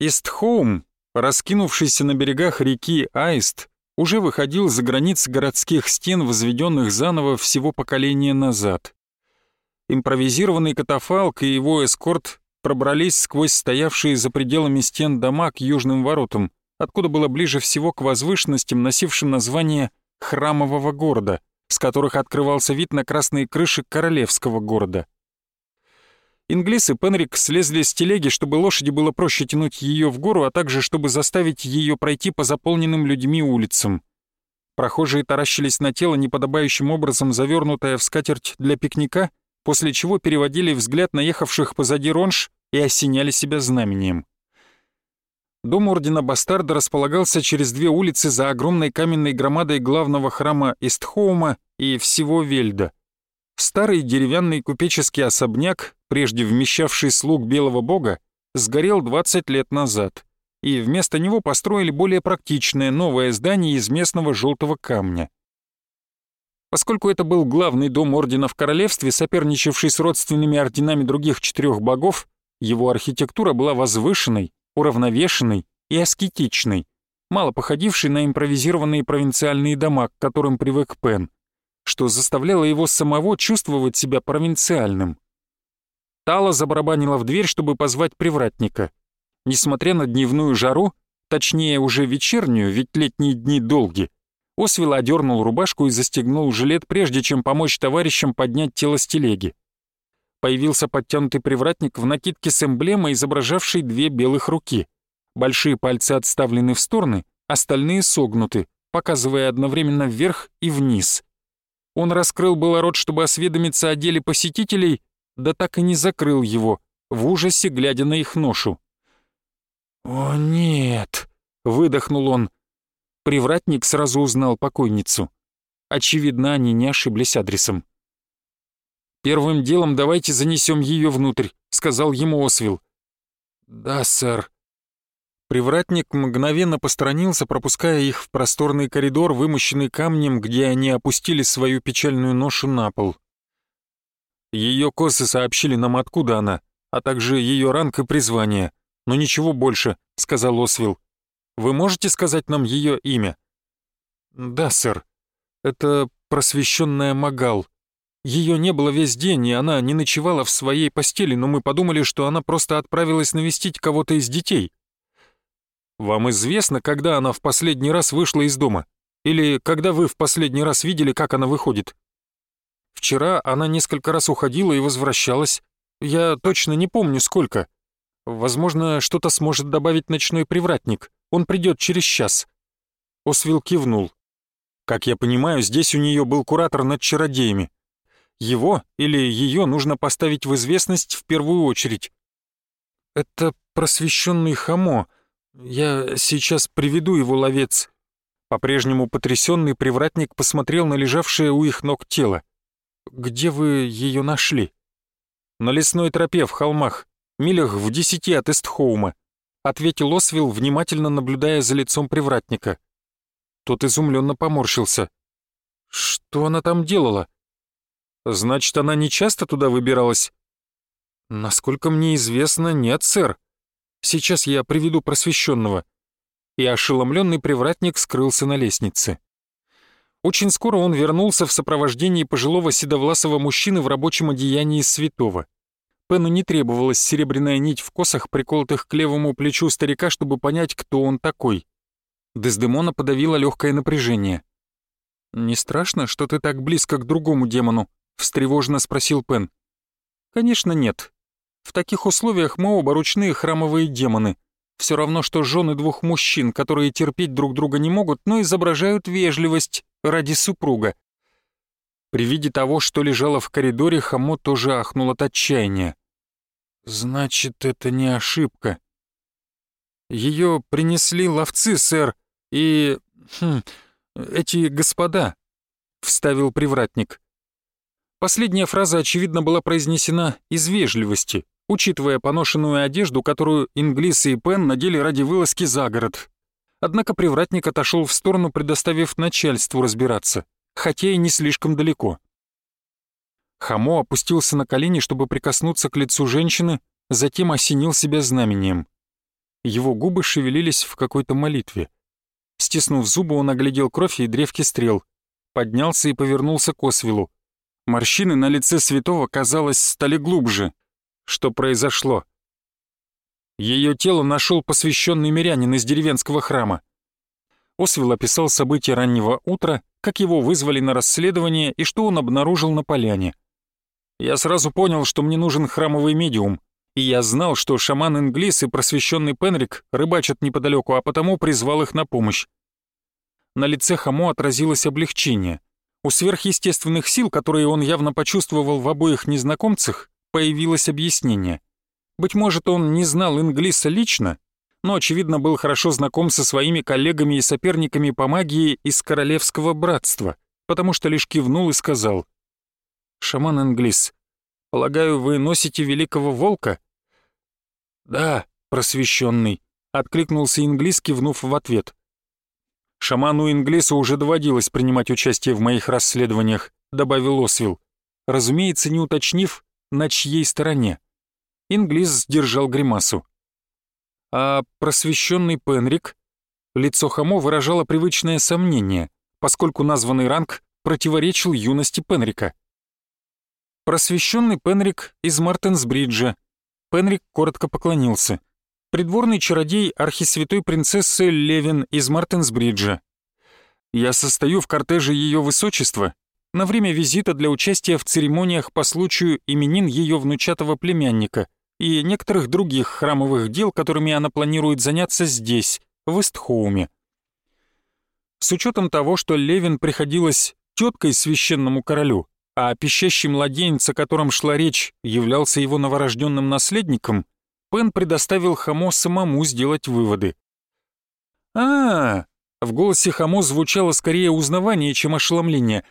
Истхоум, раскинувшийся на берегах реки Аист, уже выходил за границы городских стен, возведенных заново всего поколения назад. Импровизированный катафалк и его эскорт пробрались сквозь стоявшие за пределами стен дома к южным воротам, откуда было ближе всего к возвышенностям, носившим название «Храмового города», с которых открывался вид на красные крыши королевского города. Инглис и Пенрик слезли с телеги, чтобы лошади было проще тянуть ее в гору, а также чтобы заставить ее пройти по заполненным людьми улицам. Прохожие таращились на тело, неподобающим образом завернутое в скатерть для пикника, после чего переводили взгляд на ехавших позади ронж и осеняли себя знамением. Дом Ордена Бастарда располагался через две улицы за огромной каменной громадой главного храма Истхоума и всего Вельда. Старый деревянный купеческий особняк, прежде вмещавший слуг Белого Бога, сгорел 20 лет назад, и вместо него построили более практичное новое здание из местного желтого камня. Поскольку это был главный дом Ордена в Королевстве, соперничавший с родственными орденами других четырех богов, его архитектура была возвышенной, уравновешенной и аскетичной, мало походившей на импровизированные провинциальные дома, к которым привык Пен что заставляло его самого чувствовать себя провинциальным. Тала забарабанила в дверь, чтобы позвать привратника. Несмотря на дневную жару, точнее уже вечернюю, ведь летние дни долги, Освил одернул рубашку и застегнул жилет, прежде чем помочь товарищам поднять тело с телеги. Появился подтянутый привратник в накидке с эмблемой, изображавшей две белых руки. Большие пальцы отставлены в стороны, остальные согнуты, показывая одновременно вверх и вниз. Он раскрыл было рот, чтобы осведомиться о деле посетителей, да так и не закрыл его, в ужасе глядя на их ношу. «О, нет!» — выдохнул он. Привратник сразу узнал покойницу. Очевидно, они не ошиблись адресом. «Первым делом давайте занесем ее внутрь», — сказал ему Освил. «Да, сэр», Привратник мгновенно посторонился, пропуская их в просторный коридор, вымощенный камнем, где они опустили свою печальную ношу на пол. Ее косы сообщили нам, откуда она, а также ее ранг и призвание. Но ничего больше, — сказал Освил. Вы можете сказать нам ее имя? Да, сэр. Это просвещенная Магал. Ее не было весь день, и она не ночевала в своей постели, но мы подумали, что она просто отправилась навестить кого-то из детей. Вам известно, когда она в последний раз вышла из дома? Или когда вы в последний раз видели, как она выходит? Вчера она несколько раз уходила и возвращалась. Я точно не помню, сколько. Возможно, что-то сможет добавить ночной привратник. Он придет через час». Освил кивнул. «Как я понимаю, здесь у нее был куратор над чародеями. Его или ее нужно поставить в известность в первую очередь». «Это просвещенный Хамо», «Я сейчас приведу его, ловец». По-прежнему потрясенный привратник посмотрел на лежавшее у их ног тело. «Где вы ее нашли?» «На лесной тропе в холмах, милях в десяти от Эстхоума», ответил Освилл, внимательно наблюдая за лицом привратника. Тот изумленно поморщился. «Что она там делала?» «Значит, она не часто туда выбиралась?» «Насколько мне известно, нет, сэр», Сейчас я приведу просвещенного». И ошеломленный привратник скрылся на лестнице. Очень скоро он вернулся в сопровождении пожилого седовласого мужчины в рабочем одеянии святого. Пену не требовалась серебряная нить в косах, приколотых к левому плечу старика, чтобы понять, кто он такой. Дездемона подавила легкое напряжение. «Не страшно, что ты так близко к другому демону?» — встревоженно спросил Пен. «Конечно нет. В таких условиях мы оба ручные храмовые демоны. Все равно, что жены двух мужчин, которые терпеть друг друга не могут, но изображают вежливость ради супруга. При виде того, что лежало в коридоре, Хамо тоже ахнул от отчаяния. «Значит, это не ошибка. Ее принесли ловцы, сэр, и... Хм, эти господа», — вставил привратник. Последняя фраза, очевидно, была произнесена из вежливости, учитывая поношенную одежду, которую Инглисы и Пен надели ради вылазки за город. Однако привратник отошел в сторону, предоставив начальству разбираться, хотя и не слишком далеко. Хамо опустился на колени, чтобы прикоснуться к лицу женщины, затем осенил себя знамением. Его губы шевелились в какой-то молитве. Стиснув зубы, он оглядел кровь и древки стрел. Поднялся и повернулся к Освилу. Морщины на лице святого, казалось, стали глубже. Что произошло? Ее тело нашел посвященный мирянин из деревенского храма. Освил описал события раннего утра, как его вызвали на расследование и что он обнаружил на поляне. Я сразу понял, что мне нужен храмовый медиум, и я знал, что шаман Инглис и просвещенный Пенрик рыбачат неподалеку, а потому призвал их на помощь. На лице Хамо отразилось облегчение. У сверхъестественных сил, которые он явно почувствовал в обоих незнакомцах, появилось объяснение. Быть может, он не знал Инглиса лично, но, очевидно, был хорошо знаком со своими коллегами и соперниками по магии из Королевского Братства, потому что лишь кивнул и сказал. «Шаман Инглис, полагаю, вы носите Великого Волка?» «Да, просвещенный», — откликнулся Инглис, кивнув в ответ. «Шаману Инглису уже доводилось принимать участие в моих расследованиях», — добавил Освил, разумеется, не уточнив, на чьей стороне. Инглис сдержал гримасу. А просвещенный Пенрик? Лицо Хамо выражало привычное сомнение, поскольку названный ранг противоречил юности Пенрика. Просвещенный Пенрик из Мартенсбриджа. Пенрик коротко поклонился. Придворный чародей архисвятой принцессы Левин из Мартенсбриджа. Я состою в кортеже Ее Высочества на время визита для участия в церемониях по случаю именин ее внучатого племянника и некоторых других храмовых дел, которыми она планирует заняться здесь, в Эстхоуме. С учетом того, что Левин приходилась теткой священному королю, а пищащий младенец, о котором шла речь, являлся его новорожденным наследником, Пен предоставил Хамо самому сделать выводы. а, -а, -а В голосе Хамо звучало скорее узнавание, чем ошеломление.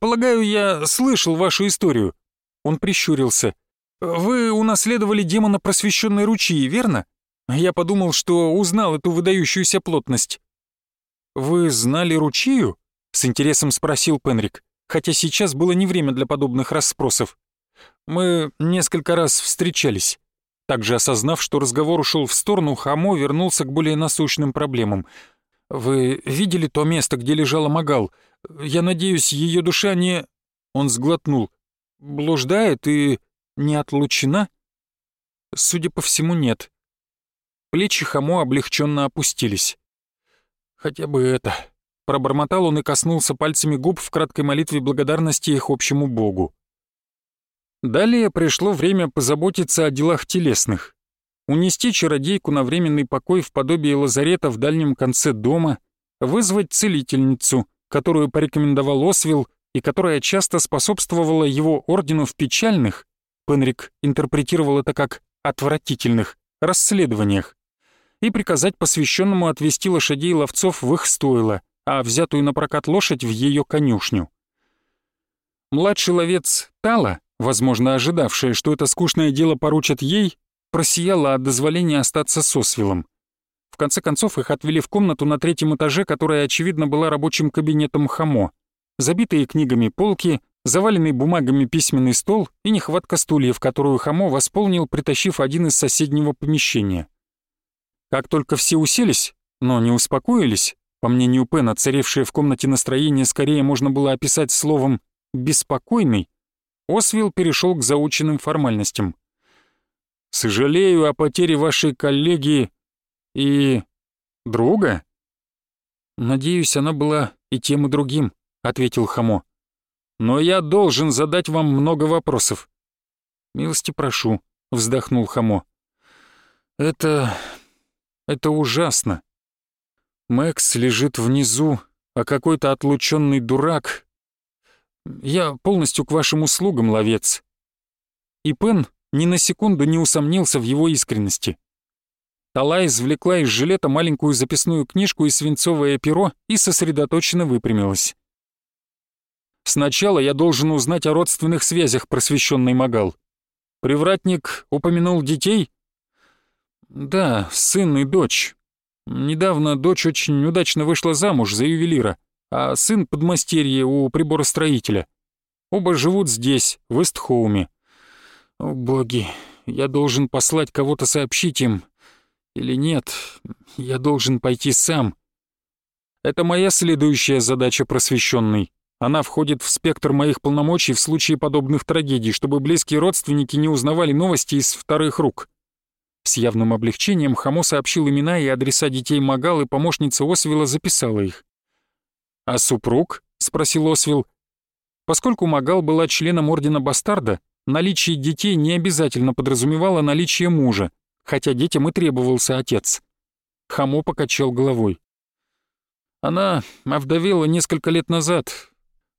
«Полагаю, я слышал вашу историю». Он прищурился. «Вы унаследовали демона просвещенной ручьи, верно? Я подумал, что узнал эту выдающуюся плотность». «Вы знали ручью?» — с интересом спросил Пенрик, хотя сейчас было не время для подобных расспросов. «Мы несколько раз встречались». Также осознав, что разговор ушел в сторону, Хамо вернулся к более насущным проблемам. «Вы видели то место, где лежала Магал? Я надеюсь, ее душа не...» Он сглотнул. «Блуждает и не отлучена?» Судя по всему, нет. Плечи Хамо облегченно опустились. «Хотя бы это...» Пробормотал он и коснулся пальцами губ в краткой молитве благодарности их общему богу. Далее пришло время позаботиться о делах телесных. Унести чародейку на временный покой в подобие лазарета в дальнем конце дома, вызвать целительницу, которую порекомендовал Освилл и которая часто способствовала его ордену в печальных, Пенрик интерпретировал это как «отвратительных» расследованиях, и приказать посвященному отвести лошадей ловцов в их стойло, а взятую на прокат лошадь в ее конюшню. Младший ловец Тала, возможно, ожидавшая, что это скучное дело поручат ей, просияла от дозволения остаться с Освилом. В конце концов их отвели в комнату на третьем этаже, которая, очевидно, была рабочим кабинетом Хамо. Забитые книгами полки, заваленный бумагами письменный стол и нехватка стульев, которую Хамо восполнил, притащив один из соседнего помещения. Как только все уселись, но не успокоились, по мнению Пена, царевшее в комнате настроение скорее можно было описать словом «беспокойный», Освилл перешел к заученным формальностям. «Сожалею о потере вашей коллеги и... друга?» «Надеюсь, она была и тем, и другим», — ответил Хамо но я должен задать вам много вопросов». «Милости прошу», — вздохнул Хамо. «Это... это ужасно. Мэкс лежит внизу, а какой-то отлученный дурак. Я полностью к вашим услугам, ловец». И Пен ни на секунду не усомнился в его искренности. Тала извлекла из жилета маленькую записную книжку и свинцовое перо и сосредоточенно выпрямилась. Сначала я должен узнать о родственных связях просвещенный Магал. Привратник упомянул детей? Да, сын и дочь. Недавно дочь очень удачно вышла замуж за ювелира, а сын подмастерье у приборостроителя. Оба живут здесь, в Эстхоуме. О, боги, я должен послать кого-то сообщить им. Или нет, я должен пойти сам. Это моя следующая задача, просвещенный. Она входит в спектр моих полномочий в случае подобных трагедий, чтобы близкие родственники не узнавали новости из вторых рук. С явным облегчением Хамо сообщил имена и адреса детей Магал, и помощница Освила записала их. «А супруг?» — спросил Освил. Поскольку Магал была членом Ордена Бастарда, наличие детей не обязательно подразумевало наличие мужа, хотя детям и требовался отец. Хамо покачал головой. Она овдовела несколько лет назад.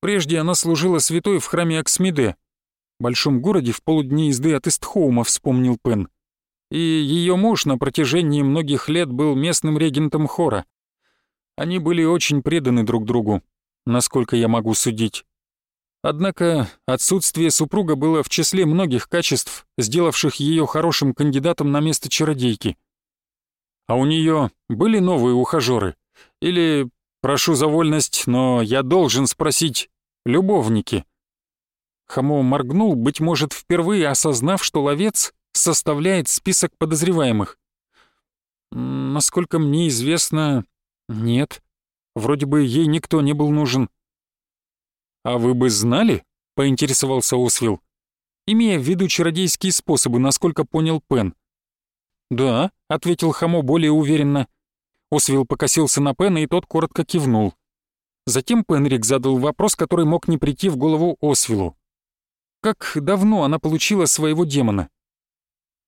Прежде она служила святой в храме Аксмиде, большом городе в полудне езды от Истхоума, вспомнил Пен и ее муж на протяжении многих лет был местным регентом хора. Они были очень преданы друг другу, насколько я могу судить. Однако отсутствие супруга было в числе многих качеств, сделавших ее хорошим кандидатом на место чародейки. А у нее были новые ухажеры? Или, прошу за вольность, но я должен спросить, любовники? Хамо моргнул, быть может, впервые осознав, что ловец составляет список подозреваемых. Насколько мне известно, нет. Вроде бы ей никто не был нужен. А вы бы знали? поинтересовался Освил, имея в виду чародейские способы, насколько понял Пен. «Да», — ответил Хамо более уверенно. Освил покосился на Пена, и тот коротко кивнул. Затем Пенрик задал вопрос, который мог не прийти в голову Освилу. «Как давно она получила своего демона?»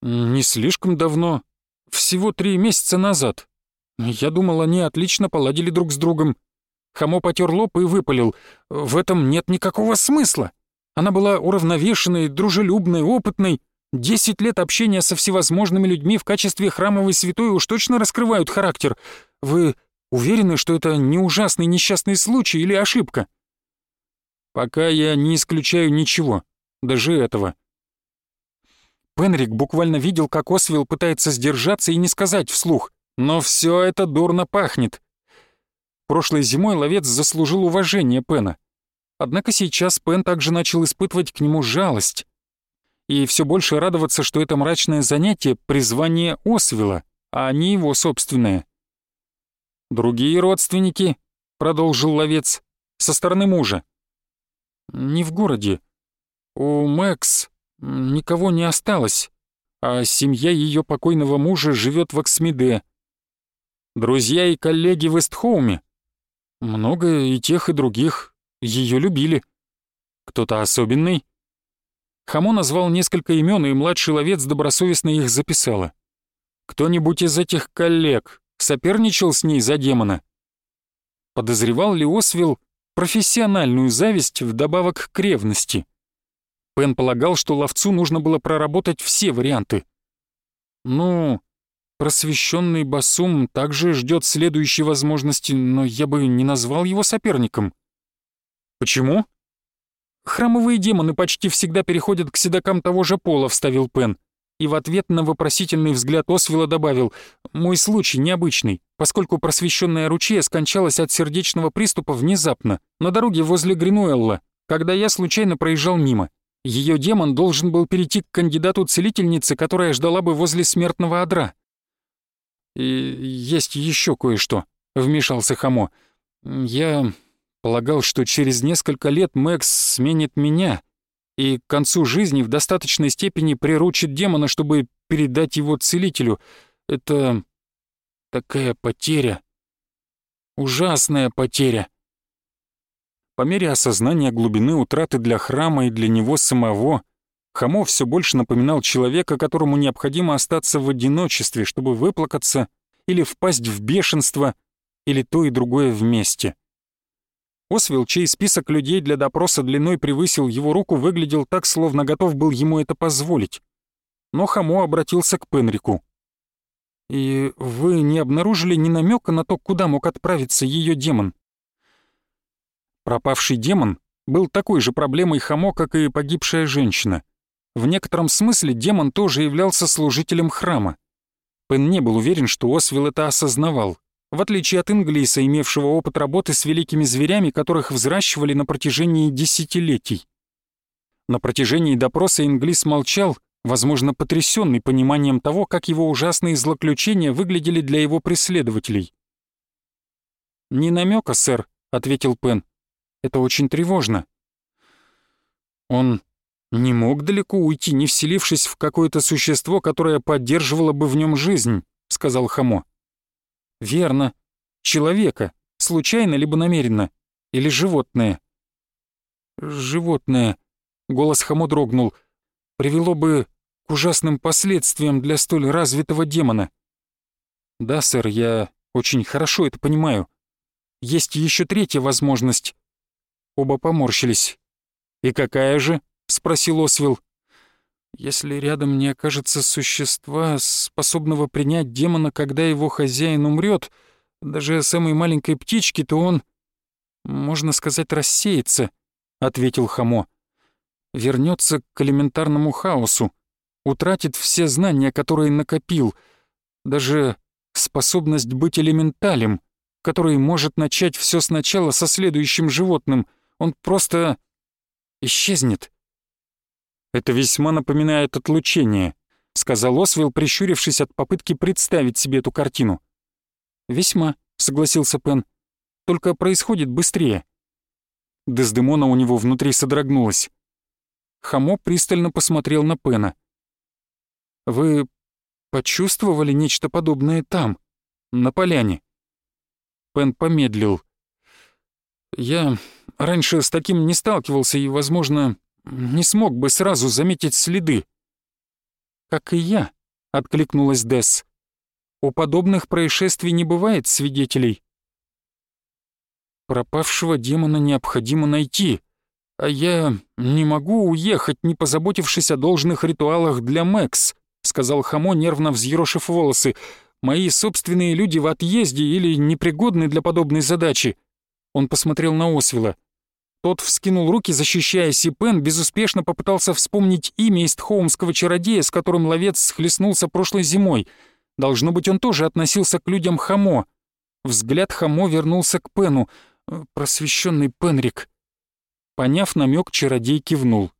«Не слишком давно. Всего три месяца назад. Я думал, они отлично поладили друг с другом». Хамо потер лоб и выпалил. «В этом нет никакого смысла. Она была уравновешенной, дружелюбной, опытной. Десять лет общения со всевозможными людьми в качестве храмовой святой уж точно раскрывают характер. Вы уверены, что это не ужасный несчастный случай или ошибка?» «Пока я не исключаю ничего, даже этого. Пенрик буквально видел, как Освилл пытается сдержаться и не сказать вслух. Но все это дурно пахнет. Прошлой зимой ловец заслужил уважение Пена. Однако сейчас Пен также начал испытывать к нему жалость. И все больше радоваться, что это мрачное занятие — призвание Освила, а не его собственное. «Другие родственники», — продолжил ловец, — «со стороны мужа». «Не в городе. У Мэкс никого не осталось, а семья ее покойного мужа живет в Аксмиде. Друзья и коллеги в Эстхоуме. Много и тех, и других. Ее любили. Кто-то особенный? Хамо назвал несколько имен, и младший ловец добросовестно их записала. Кто-нибудь из этих коллег соперничал с ней за демона? Подозревал ли Освилл профессиональную зависть вдобавок к ревности? Пен полагал, что ловцу нужно было проработать все варианты. Ну, просвещенный Басум также ждет следующей возможности, но я бы не назвал его соперником. Почему? Храмовые демоны почти всегда переходят к седокам того же пола, вставил Пен. И в ответ на вопросительный взгляд Освела добавил, «Мой случай необычный, поскольку просвещенная ручья скончалась от сердечного приступа внезапно, на дороге возле Гринуэлла, когда я случайно проезжал мимо. Ее демон должен был перейти к кандидату целительницы, которая ждала бы возле смертного одра. «И есть еще кое-что», — вмешался Хамо. «Я полагал, что через несколько лет Мэкс сменит меня и к концу жизни в достаточной степени приручит демона, чтобы передать его целителю. Это такая потеря. Ужасная потеря». По мере осознания глубины утраты для храма и для него самого, Хамо все больше напоминал человека, которому необходимо остаться в одиночестве, чтобы выплакаться или впасть в бешенство, или то и другое вместе. Освил, чей список людей для допроса длиной превысил его руку, выглядел так, словно готов был ему это позволить. Но Хамо обратился к Пенрику. «И вы не обнаружили ни намека на то, куда мог отправиться ее демон?» Пропавший демон был такой же проблемой Хамо, как и погибшая женщина. В некотором смысле демон тоже являлся служителем храма. Пен не был уверен, что Освил это осознавал, в отличие от Инглиса, имевшего опыт работы с великими зверями, которых взращивали на протяжении десятилетий. На протяжении допроса Инглис молчал, возможно, потрясенный пониманием того, как его ужасные злоключения выглядели для его преследователей. «Не намека, сэр», — ответил Пен. «Это очень тревожно». Он не мог далеко уйти, не вселившись в какое-то существо, которое поддерживало бы в нем жизнь, сказал Хамо. Верно. Человека, случайно либо намеренно, или животное. Животное, голос Хамо дрогнул, привело бы к ужасным последствиям для столь развитого демона. Да, сэр, я очень хорошо это понимаю. Есть еще третья возможность. Оба поморщились. И какая же? — спросил Освил. «Если рядом не окажется существа, способного принять демона, когда его хозяин умрет, даже самой маленькой птички, то он, можно сказать, рассеется», — ответил Хамо. «Вернется к элементарному хаосу, утратит все знания, которые накопил, даже способность быть элементалем, который может начать все сначала со следующим животным. Он просто исчезнет». Это весьма напоминает отлучение», — сказал Освилл, прищурившись от попытки представить себе эту картину. «Весьма», — согласился Пен. «Только происходит быстрее». Дездемона у него внутри содрогнулась. Хамо пристально посмотрел на Пена. «Вы почувствовали нечто подобное там, на поляне?» Пен помедлил. «Я раньше с таким не сталкивался и, возможно, не смог бы сразу заметить следы. «Как и я», — откликнулась Десс. «У подобных происшествий не бывает свидетелей». «Пропавшего демона необходимо найти, а я не могу уехать, не позаботившись о должных ритуалах для Мэкс», — сказал Хамо, нервно взъерошив волосы. «Мои собственные люди в отъезде или непригодны для подобной задачи». Он посмотрел на Освела. Тот вскинул руки, защищаясь, и Пен безуспешно попытался вспомнить имя истхоумского чародея, с которым ловец схлестнулся прошлой зимой. Должно быть, он тоже относился к людям Хамо. Взгляд Хамо вернулся к Пену. «Э, «Просвещенный Пенрик». Поняв намек, чародей кивнул.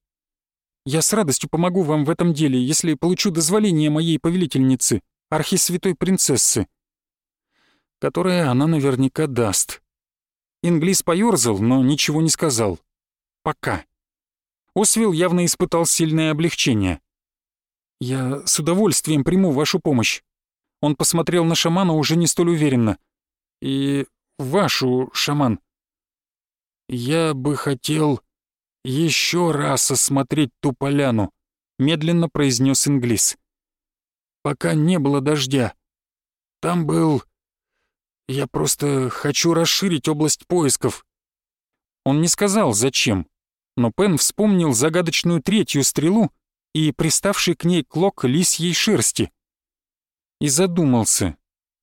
«Я с радостью помогу вам в этом деле, если получу дозволение моей повелительницы, архисвятой принцессы, которое она наверняка даст». Инглис поёрзал, но ничего не сказал. Пока. Освилл явно испытал сильное облегчение. «Я с удовольствием приму вашу помощь». Он посмотрел на шамана уже не столь уверенно. «И вашу, шаман». «Я бы хотел еще раз осмотреть ту поляну», — медленно произнес Инглис. «Пока не было дождя. Там был я просто хочу расширить область поисков». Он не сказал, зачем, но Пен вспомнил загадочную третью стрелу и приставший к ней клок лисьей шерсти. И задумался,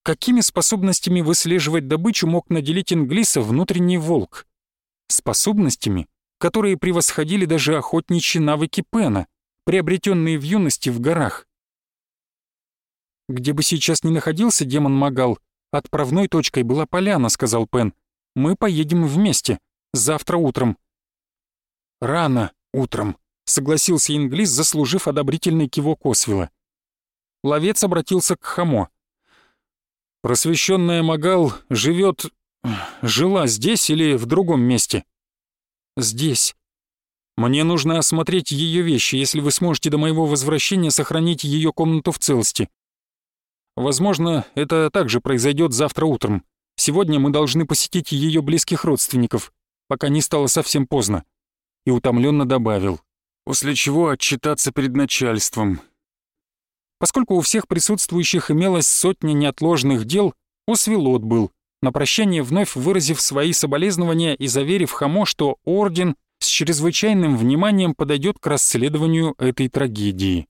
какими способностями выслеживать добычу мог наделить Инглиса внутренний волк. Способностями, которые превосходили даже охотничьи навыки Пена, приобретенные в юности в горах. Где бы сейчас ни находился демон Магал, «Отправной точкой была поляна», — сказал Пен. «Мы поедем вместе. Завтра утром». «Рано утром», — согласился Инглис, заслужив одобрительный кивок Освела. Ловец обратился к Хамо. «Просвещенная Магал живет... жила здесь или в другом месте?» «Здесь. Мне нужно осмотреть ее вещи, если вы сможете до моего возвращения сохранить ее комнату в целости. Возможно, это также произойдет завтра утром. Сегодня мы должны посетить ее близких родственников, пока не стало совсем поздно. И утомленно добавил. После чего отчитаться перед начальством. Поскольку у всех присутствующих имелось сотня неотложных дел, Освел отбыл, на прощание вновь выразив свои соболезнования и заверив Хамо, что Орден с чрезвычайным вниманием подойдет к расследованию этой трагедии.